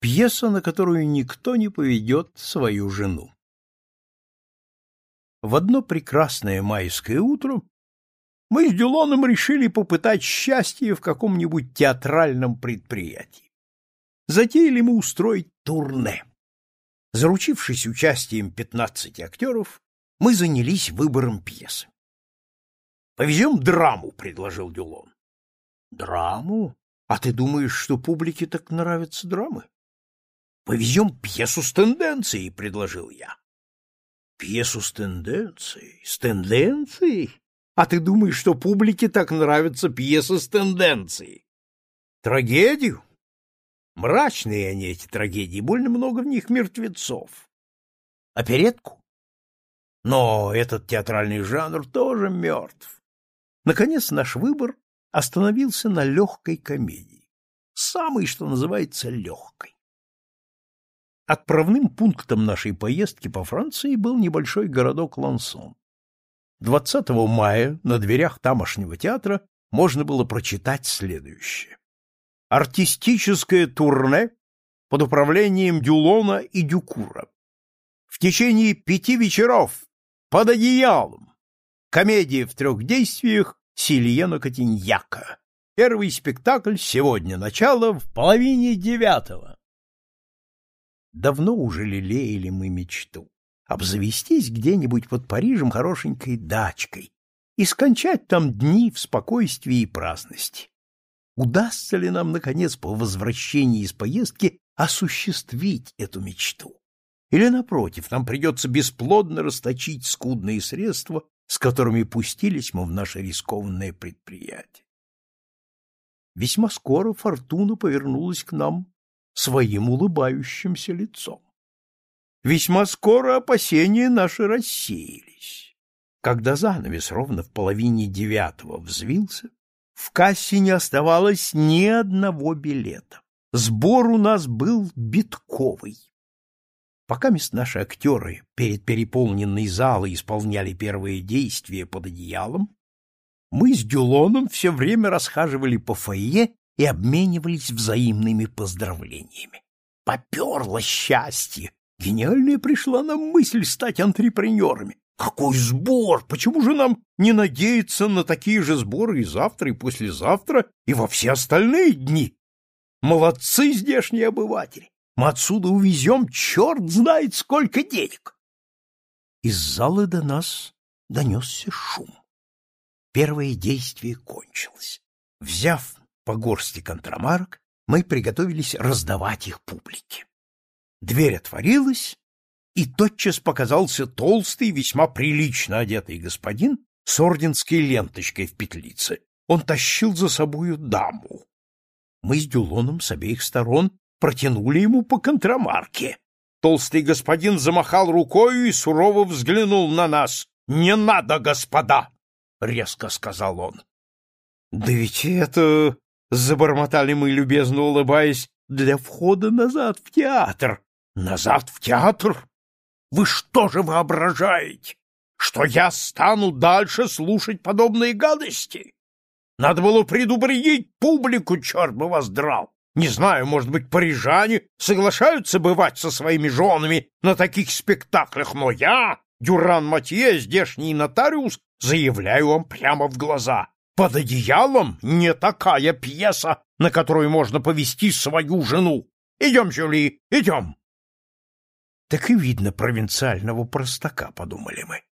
Пьеса, на которую никто не поведет свою жену. В одно прекрасное майское утро мы с Дюлоном решили попытать счастье в каком-нибудь театральном предприятии. Затеяли мы устроить турне. Заручившись участием пятнадцати актеров, мы занялись выбором пьесы. «Повезем драму», — предложил Дюлон. «Драму? А ты думаешь, что публике так нравятся драмы?» Повезем пьесу с тенденцией, предложил я. Пьесу с тенденцией? С тенденцией? А ты думаешь, что публике так нравятся пьесы с тенденцией? Трагедию? Мрачные они, эти трагедии, больно много в них мертвецов. Оперетку? Но этот театральный жанр тоже мертв. Наконец наш выбор остановился на легкой комедии. Самой, что называется, легкой. Отправным пунктом нашей поездки по Франции был небольшой городок Лансон. 20 мая на дверях тамошнего театра можно было прочитать следующее. Артистическое турне под управлением Дюлона и Дюкура. В течение пяти вечеров под одеялом. Комедия в трех действиях Сильена Котиньяка. Первый спектакль сегодня, начало в половине девятого. Давно уже лелеяли мы мечту обзавестись где-нибудь под Парижем хорошенькой дачкой и скончать там дни в спокойствии и праздности. Удастся ли нам, наконец, по возвращении из поездки осуществить эту мечту? Или, напротив, нам придется бесплодно расточить скудные средства, с которыми пустились мы в наше рискованное предприятие? Весьма скоро фортуна повернулась к нам своим улыбающимся лицом. Весьма скоро опасения наши рассеялись. Когда занавес ровно в половине девятого взвился, в кассе не оставалось ни одного билета. Сбор у нас был битковый. Пока мест наши актеры перед переполненной залой исполняли первые действия под одеялом, мы с Дюлоном все время расхаживали по фойе и обменивались взаимными поздравлениями. Поперло счастье! Гениальная пришла нам мысль стать антрепренерами. Какой сбор! Почему же нам не надеяться на такие же сборы и завтра, и послезавтра, и во все остальные дни? Молодцы здешние обыватели! Мы отсюда увезем черт знает сколько денег! Из зала до нас донесся шум. Первое действие кончилось. Взяв по горсти контрамарок, мы приготовились раздавать их публике. Дверь отворилась, и тотчас показался толстый, весьма прилично одетый господин с орденской ленточкой в петлице. Он тащил за собою даму. Мы с Дюлоном с обеих сторон протянули ему по контрамарке. Толстый господин замахал рукою и сурово взглянул на нас. «Не надо, господа!» — резко сказал он. «Да ведь это Забормотали мы, любезно улыбаясь, для входа назад в театр. Назад в театр? Вы что же воображаете, что я стану дальше слушать подобные гадости? Надо было предупредить публику, черт бы вас драл. Не знаю, может быть, парижане соглашаются бывать со своими женами на таких спектаклях, но я, Дюран Матье, здешний нотариус, заявляю вам прямо в глаза. Под одеялом не такая пьеса, на которую можно повести свою жену. Идем, Жюли, идем. Так и видно провинциального простака, подумали мы.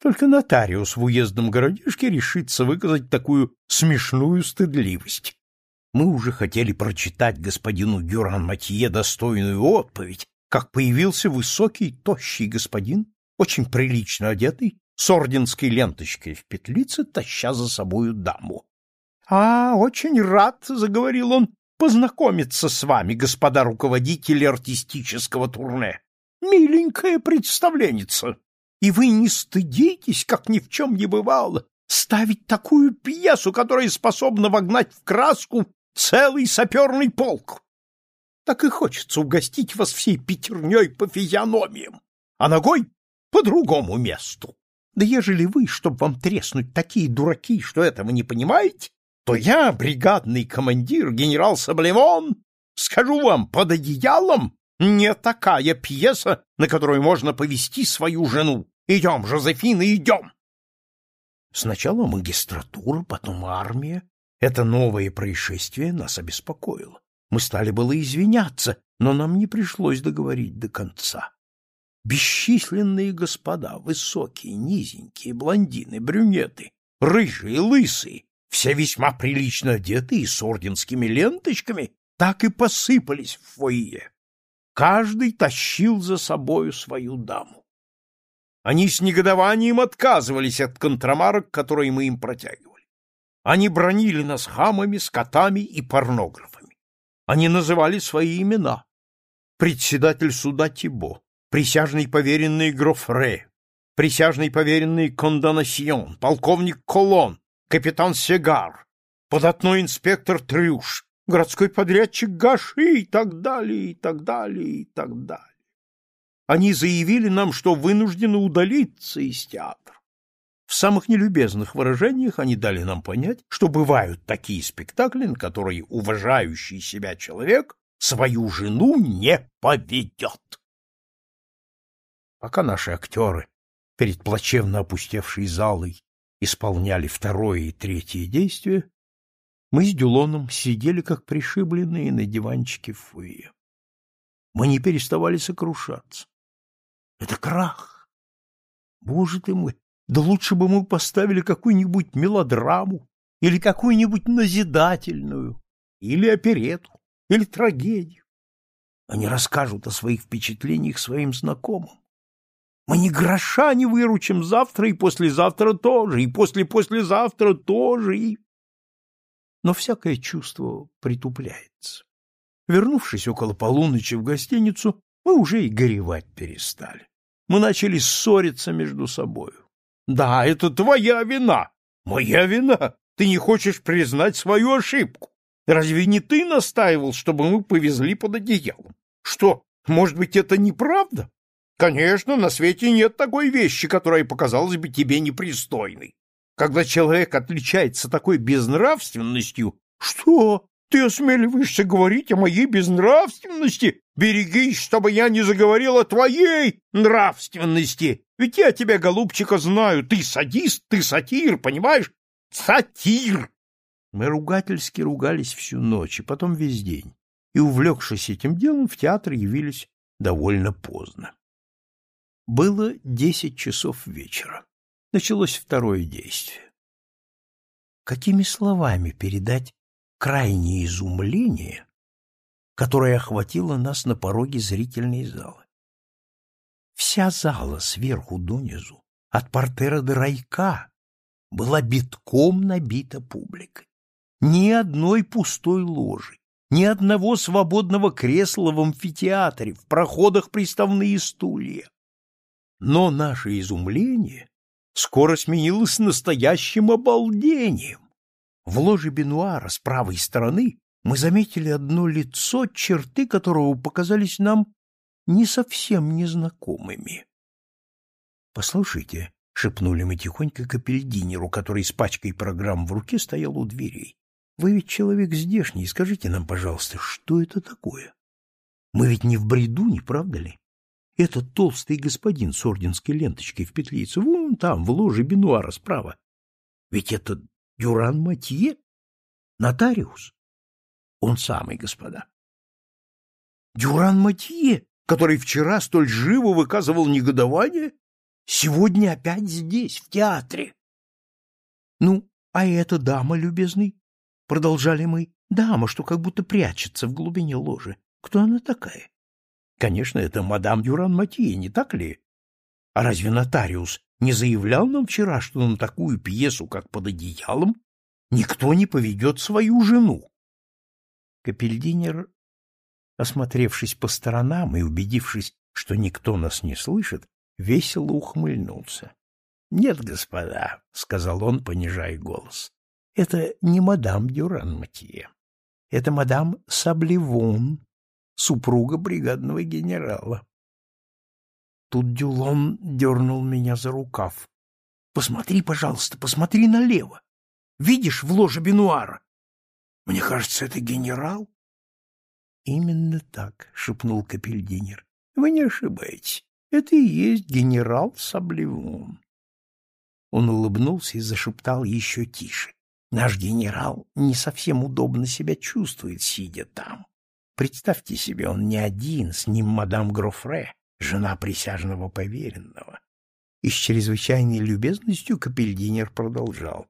Только нотариус в уездном городишке решится выказать такую смешную стыдливость. Мы уже хотели прочитать господину Дюран-Матье достойную отповедь, как появился высокий, тощий господин, очень прилично одетый, с орденской ленточкой в петлице, таща за собою даму. — А, очень рад, — заговорил он, — познакомиться с вами, господа руководители артистического турне. Миленькая представленница. И вы не стыдитесь, как ни в чем не бывало, ставить такую пьесу, которая способна вогнать в краску целый саперный полк. Так и хочется угостить вас всей пятерней по физиономиям, а ногой по другому месту. Да ежели вы, чтоб вам треснуть, такие дураки, что этого не понимаете, то я, бригадный командир, генерал Саблевон, Скажу вам, под одеялом не такая пьеса, на которую можно повести свою жену. Идем, Жозефина, идем. Сначала магистратура, потом армия. Это новое происшествие нас обеспокоило. Мы стали было извиняться, но нам не пришлось договорить до конца. Бесчисленные господа, высокие, низенькие, блондины, брюнеты, рыжие, лысые, все весьма прилично одеты и с орденскими ленточками, так и посыпались в фойе. Каждый тащил за собою свою даму. Они с негодованием отказывались от контрамарок, которые мы им протягивали. Они бронили нас хамами, скотами и порнографами. Они называли свои имена. Председатель суда Тибо, присяжный поверенный Грофре, присяжный поверенный Кондонасьон, полковник Колон, капитан Сегар, податной инспектор Трюш, городской подрядчик Гаши и так далее, и так далее, и так далее. Они заявили нам, что вынуждены удалиться из театра. В самых нелюбезных выражениях они дали нам понять, что бывают такие спектакли, на которые уважающий себя человек свою жену не поведет. Пока наши актеры перед плачевно опустевшей залой исполняли второе и третье действие, мы с Дюлоном сидели как пришибленные на диванчике в фойе. Мы не переставали сокрушаться. Это крах. Боже ты мой, да лучше бы мы поставили какую-нибудь мелодраму или какую-нибудь назидательную, или оперету, или трагедию. Они расскажут о своих впечатлениях своим знакомым. Мы ни гроша не выручим завтра и послезавтра тоже, и после-послезавтра тоже, и... Но всякое чувство притупляется. Вернувшись около полуночи в гостиницу, мы уже и горевать перестали. Мы начали ссориться между собою. Да, это твоя вина. Моя вина. Ты не хочешь признать свою ошибку. Разве не ты настаивал, чтобы мы повезли под одеялом? Что, может быть, это неправда? Конечно, на свете нет такой вещи, которая показалась бы тебе непристойной. Когда человек отличается такой безнравственностью, что ты осмеливаешься говорить о моей безнравственности? Берегись, чтобы я не заговорил о твоей нравственности. Ведь я тебя, голубчика, знаю. Ты садист, ты сатир, понимаешь? Сатир! Мы ругательски ругались всю ночь и потом весь день. И, увлекшись этим делом, в театр явились довольно поздно. Было десять часов вечера. Началось второе действие. Какими словами передать крайнее изумление, которое охватило нас на пороге зрительной залы? Вся зала сверху донизу, от портера до райка, была битком набита публикой. Ни одной пустой ложи, ни одного свободного кресла в амфитеатре, в проходах приставные стулья. Но наше изумление скоро сменилось настоящим обалдением. В ложе Бенуара с правой стороны мы заметили одно лицо, черты которого показались нам не совсем незнакомыми. «Послушайте», — шепнули мы тихонько капельдинеру, который с пачкой программ в руке стоял у дверей, — «вы ведь человек здешний, скажите нам, пожалуйста, что это такое? Мы ведь не в бреду, не правда ли?» Этот толстый господин с орденской ленточкой в петлице, вон там, в ложе Бенуара справа. Ведь это Дюран Матье, нотариус. Он самый, господа. Дюран Матье, который вчера столь живо выказывал негодование, сегодня опять здесь, в театре. Ну, а эта дама, любезный, продолжали мы, дама, что как будто прячется в глубине ложи. Кто она такая? Конечно, это мадам Дюран Матье, не так ли? А разве нотариус не заявлял нам вчера, что на такую пьесу, как «Под одеялом», никто не поведет свою жену? Капельдинер, осмотревшись по сторонам и убедившись, что никто нас не слышит, весело ухмыльнулся. — Нет, господа, — сказал он, понижая голос, — это не мадам Дюран Матье. Это мадам Саблевон, супруга бригадного генерала. Тут Дюлон дернул меня за рукав. — Посмотри, пожалуйста, посмотри налево. Видишь в ложе Бенуара? Мне кажется, это генерал. Именно так, шепнул Капельдинер. Вы не ошибаетесь. Это и есть генерал Саблевун. Он улыбнулся и зашептал еще тише. Наш генерал не совсем удобно себя чувствует, сидя там. Представьте себе, он не один, с ним мадам Грофре, жена присяжного поверенного. И с чрезвычайной любезностью Капельдинер продолжал.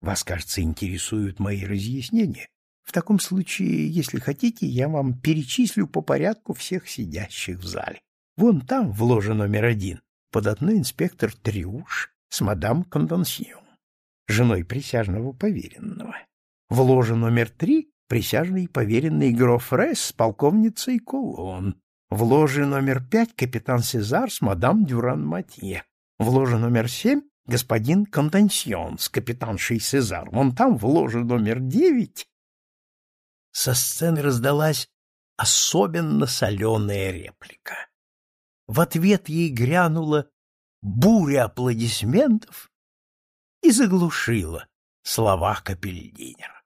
Вас, кажется, интересуют мои разъяснения. В таком случае, если хотите, я вам перечислю по порядку всех сидящих в зале. Вон там, в ложе номер один, податной инспектор Триуш с мадам Кондансьон, женой присяжного поверенного. В ложе номер три присяжный поверенный Грофрес с полковницей Колон. В ложе номер пять капитан Сезар с мадам Дюран-Матье. В ложе номер семь господин Кондансьон с капитаншей Сезар. Вон там, в ложе номер девять, со сцены раздалась особенно соленая реплика. В ответ ей грянула буря аплодисментов и заглушила слова капельдинера.